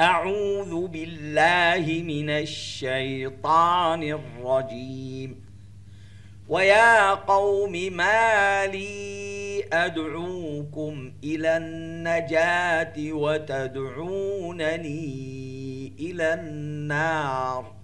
أعوذ بالله من الشيطان الرجيم. ويا قوم ما لي أدعوكم إلى النجاة وتدعونني إلى النار.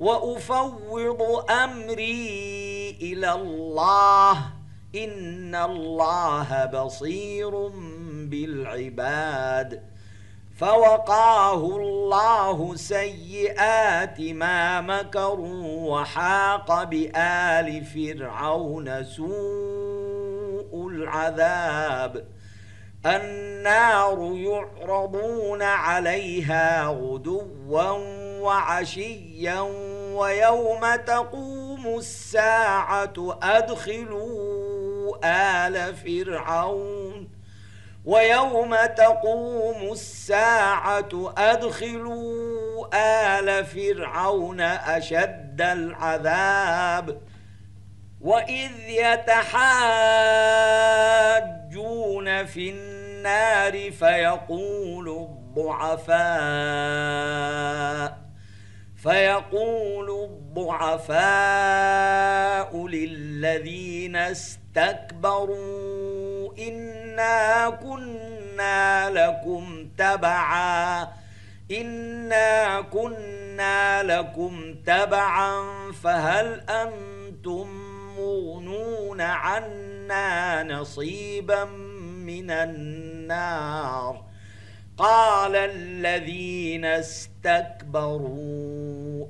وأفوض أمري إلى الله. إن الله بصير بالعباد. فوقاه الله سيئات ما مكروا وحاق بآل فرعون سوء العذاب. النار يعرضون عليها غدوا وعشيا ويوم تقوم الساعة أدخلوا آل فرعون. ويوم تقوم الساعة أدخلوا آل فرعون أشد العذاب. وإذ يتحاجون في النار فيقول الضعفاء فيقول الضعفاء للذين استكبروا إنا كنا لكم تبعا إنا كنا لكم تبعا فهل أنتم مغنون عنا نصيبا من النار؟ قال الذين استكبروا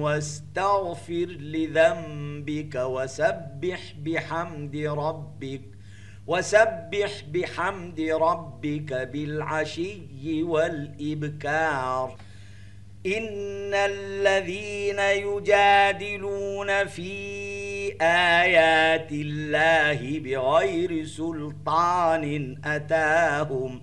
واستغفر لذنبك وسبح بحمد ربك وسبح بحمد ربك بالعشي والإبكار. إن الذين يجادلون في آيات الله بغير سلطان أتاهم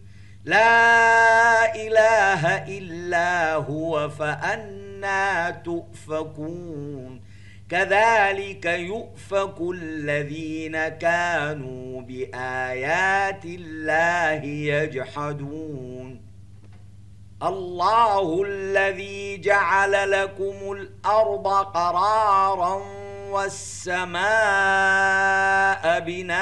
لا إله إلا هو فأنا تؤفكون. كذلك يؤفك الذين كانوا بآيات الله يجحدون. الله الذي جعل لكم الأرض قرارا والسماء بناء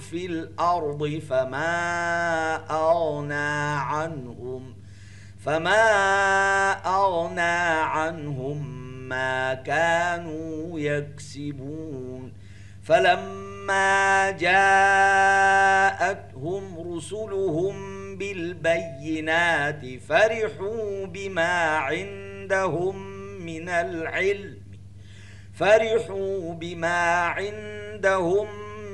في الأرض فما أغنى عنهم فما أغنى عنهم ما كانوا يكسبون. فلما جاءتهم رسلهم بالبينات فرحوا بما عندهم من العلم فرحوا بما عندهم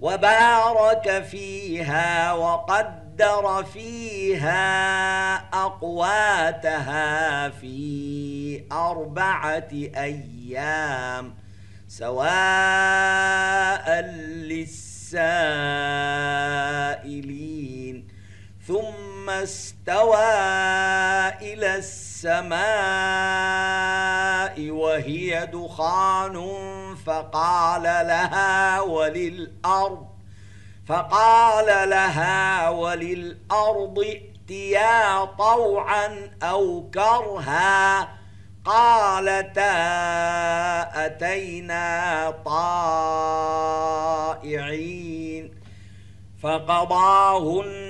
وبارك فيها وقدر فيها أقواتها في أربعة أيام سواء للسائلين ثم استوى إلى السماء وهي دخان فقال لها وللأرض فقال لها وللأرض ائتيا طوعا أو كرها قالتا أتينا طائعين فقضاهن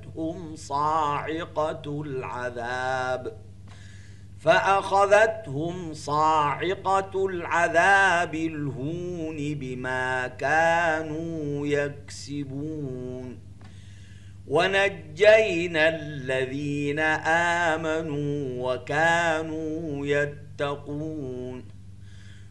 فأخذتهم صاعقة العذاب فأخذتهم صاعقة العذاب الهون بما كانوا يكسبون ونجينا الذين آمنوا وكانوا يتقون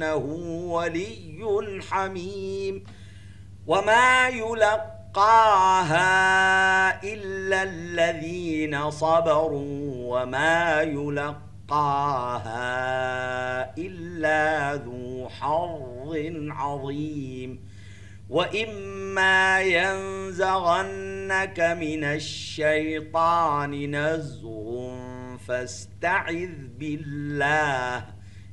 كأنه ولي حميم وما يلقاها إلا الذين صبروا وما يلقاها إلا ذو حظ عظيم وإما ينزغنك من الشيطان نزغ فاستعذ بالله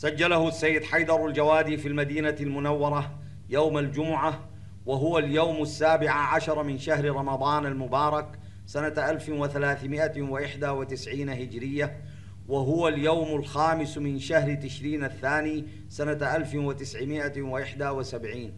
سجله السيد حيدر الجوادي في المدينة المنورة يوم الجمعة وهو اليوم السابع عشر من شهر رمضان المبارك سنة 1391 هجرية وهو اليوم الخامس من شهر تشرين الثاني سنة 1971